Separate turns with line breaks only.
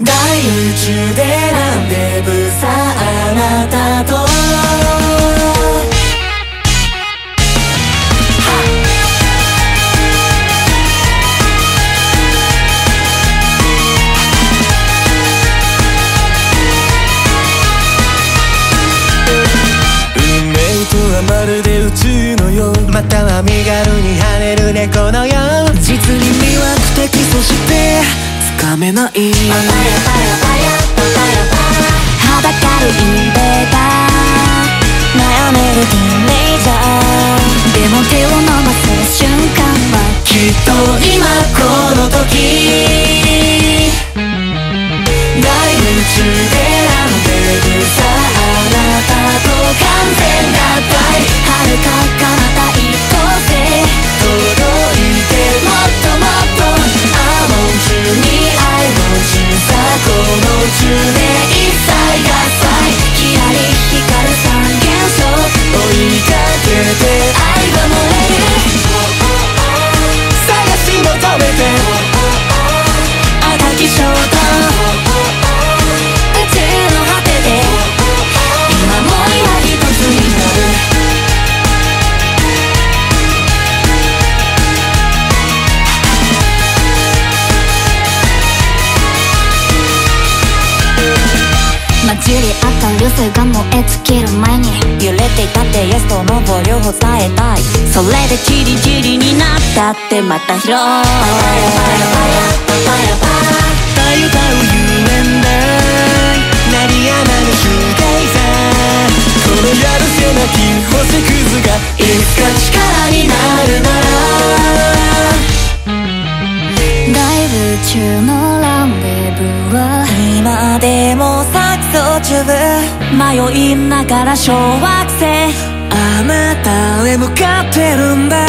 大宇宙でランデブさあなたと。
運命とはまるで宇宙のよう。または身軽に跳ねる猫のよう。
めない。
はばかるインベーダー悩めるティレイジャー。でも手を伸ばす瞬間は
きっと今この時。大宇宙でランデブーさ
赤き衝動宇宙の果てで今もいは一つになる混じり合った流星が燃え尽きる前に揺れていたってイエスとノーを両方伝えたい。それでチリチリになったってまた広い
やるせなき星屑が
いつか力になるなら
ライブ中のランデブーは今でも錯綜中迷いながら小惑星
あなたへ向かってるんだ